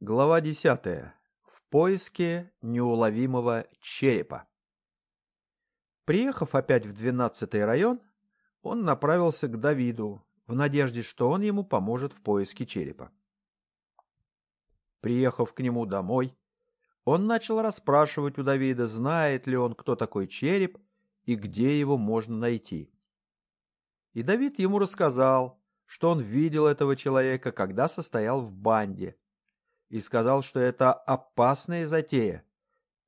Глава 10. В поиске неуловимого черепа. Приехав опять в 12-й район, он направился к Давиду в надежде, что он ему поможет в поиске черепа. Приехав к нему домой, он начал расспрашивать у Давида, знает ли он, кто такой череп и где его можно найти. И Давид ему рассказал, что он видел этого человека, когда состоял в банде – и сказал, что это опасная затея.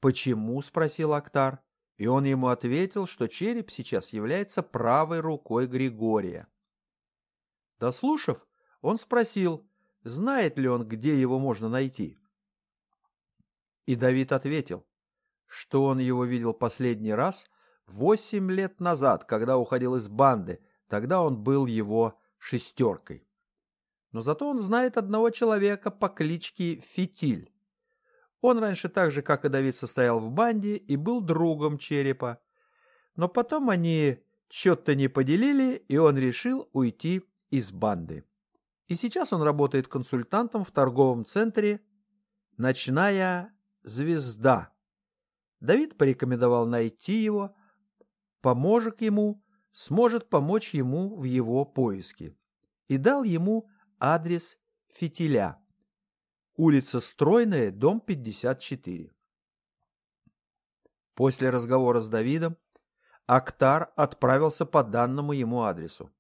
«Почему?» — спросил Актар, и он ему ответил, что череп сейчас является правой рукой Григория. Дослушав, он спросил, знает ли он, где его можно найти. И Давид ответил, что он его видел последний раз восемь лет назад, когда уходил из банды, тогда он был его шестеркой но зато он знает одного человека по кличке Фитиль. Он раньше так же, как и Давид, состоял в банде и был другом Черепа. Но потом они что-то не поделили, и он решил уйти из банды. И сейчас он работает консультантом в торговом центре «Ночная звезда». Давид порекомендовал найти его, поможет ему, сможет помочь ему в его поиске. И дал ему Адрес фитиля. Улица Стройная, дом 54. После разговора с Давидом Актар отправился по данному ему адресу.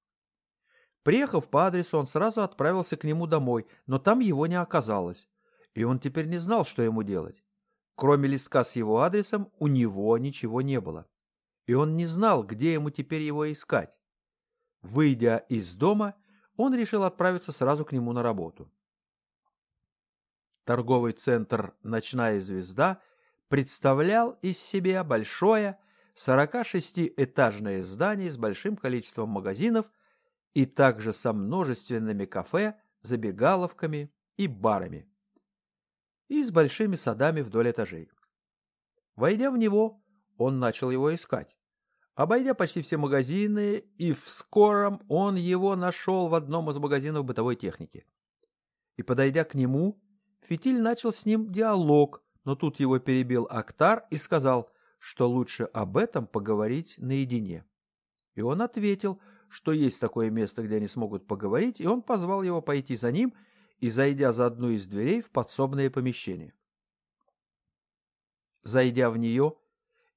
Приехав по адресу, он сразу отправился к нему домой, но там его не оказалось, и он теперь не знал, что ему делать. Кроме листка с его адресом, у него ничего не было, и он не знал, где ему теперь его искать. Выйдя из дома, он решил отправиться сразу к нему на работу. Торговый центр «Ночная звезда» представлял из себя большое 46-этажное здание с большим количеством магазинов и также со множественными кафе, забегаловками и барами. И с большими садами вдоль этажей. Войдя в него, он начал его искать. Обойдя почти все магазины, и в скором он его нашел в одном из магазинов бытовой техники. И, подойдя к нему, Фитиль начал с ним диалог, но тут его перебил Актар и сказал, что лучше об этом поговорить наедине. И он ответил, что есть такое место, где они смогут поговорить, и он позвал его пойти за ним и, зайдя за одну из дверей, в подсобное помещение. Зайдя в нее,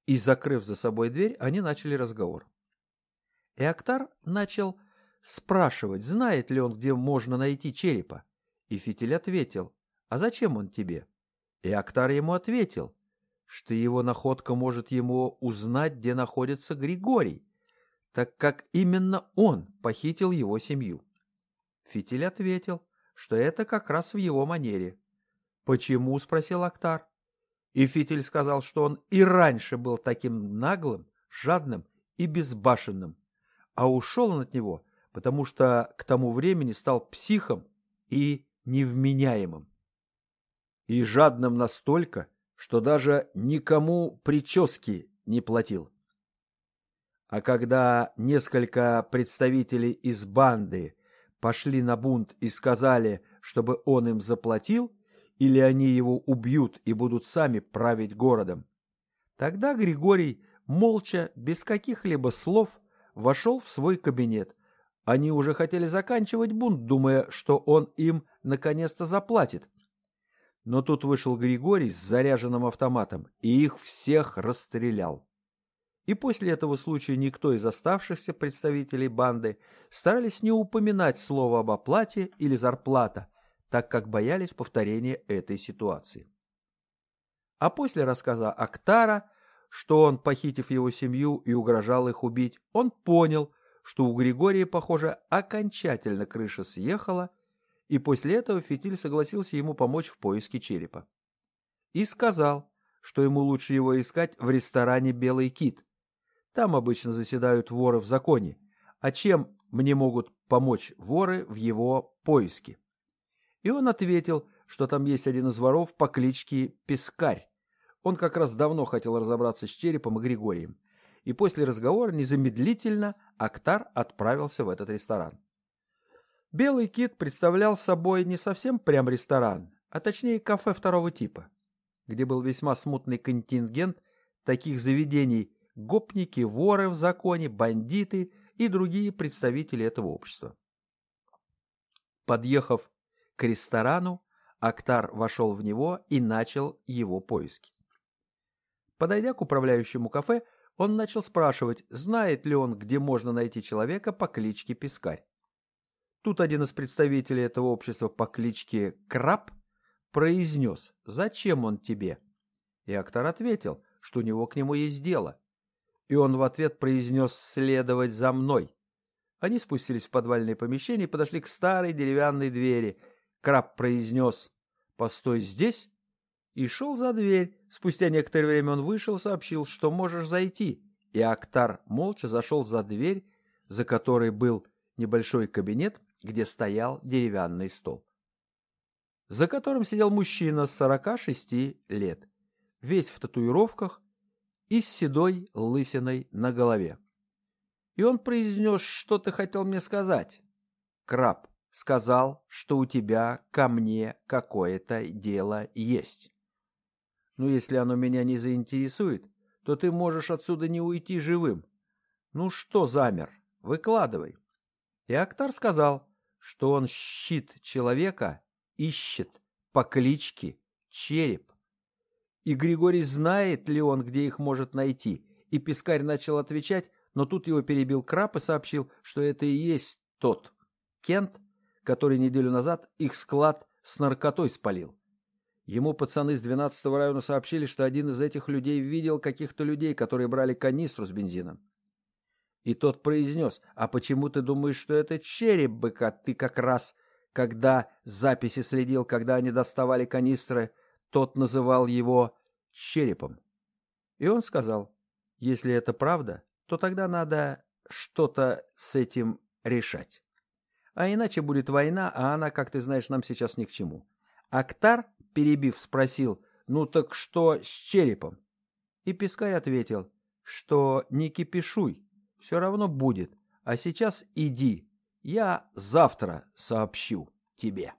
и, закрыв за собой дверь, они начали разговор. И Актар начал спрашивать, знает ли он, где можно найти черепа. И Фитиль ответил, а зачем он тебе? И Актар ему ответил, что его находка может ему узнать, где находится Григорий, так как именно он похитил его семью. Фитиль ответил, что это как раз в его манере. «Почему?» — спросил Актар. И Фитиль сказал, что он и раньше был таким наглым, жадным и безбашенным, а ушел он от него, потому что к тому времени стал психом и невменяемым. И жадным настолько, что даже никому прически не платил. А когда несколько представителей из банды пошли на бунт и сказали, чтобы он им заплатил, или они его убьют и будут сами править городом. Тогда Григорий, молча, без каких-либо слов, вошел в свой кабинет. Они уже хотели заканчивать бунт, думая, что он им наконец-то заплатит. Но тут вышел Григорий с заряженным автоматом и их всех расстрелял. И после этого случая никто из оставшихся представителей банды старались не упоминать слово об оплате или зарплата, так как боялись повторения этой ситуации. А после рассказа Актара, что он, похитив его семью и угрожал их убить, он понял, что у Григория, похоже, окончательно крыша съехала, и после этого Фитиль согласился ему помочь в поиске черепа. И сказал, что ему лучше его искать в ресторане «Белый кит». Там обычно заседают воры в законе, а чем мне могут помочь воры в его поиске? И он ответил, что там есть один из воров по кличке Пескарь. Он как раз давно хотел разобраться с черепом и Григорием. И после разговора незамедлительно Актар отправился в этот ресторан. Белый кит представлял собой не совсем прям ресторан, а точнее кафе второго типа, где был весьма смутный контингент таких заведений гопники, воры в законе, бандиты и другие представители этого общества. Подъехав к ресторану, Актар вошел в него и начал его поиски. Подойдя к управляющему кафе, он начал спрашивать, знает ли он, где можно найти человека по кличке Пискарь. Тут один из представителей этого общества по кличке Краб произнес «Зачем он тебе?» И Актар ответил, что у него к нему есть дело. И он в ответ произнес «Следовать за мной». Они спустились в подвальное помещение и подошли к старой деревянной двери. Краб произнес «Постой здесь» и шел за дверь. Спустя некоторое время он вышел, сообщил, что можешь зайти. И Актар молча зашел за дверь, за которой был небольшой кабинет, где стоял деревянный стол. За которым сидел мужчина с 46 лет, весь в татуировках и с седой лысиной на голове. И он произнес, что ты хотел мне сказать. Краб сказал, что у тебя ко мне какое-то дело есть. Ну, если оно меня не заинтересует, то ты можешь отсюда не уйти живым. Ну что замер? Выкладывай. И Актар сказал, что он щит человека ищет по кличке Череп. И Григорий знает ли он, где их может найти. И Пискарь начал отвечать, но тут его перебил Краб и сообщил, что это и есть тот Кент, который неделю назад их склад с наркотой спалил. Ему пацаны с 12-го района сообщили, что один из этих людей видел каких-то людей, которые брали канистру с бензином. И тот произнес, а почему ты думаешь, что это череп быка? Ты как раз, когда записи следил, когда они доставали канистры, тот называл его черепом. И он сказал, если это правда, то тогда надо что-то с этим решать. А иначе будет война, а она, как ты знаешь, нам сейчас ни к чему. Актар, перебив, спросил, ну так что с черепом? И Пискарь ответил, что не кипишуй, все равно будет, а сейчас иди, я завтра сообщу тебе.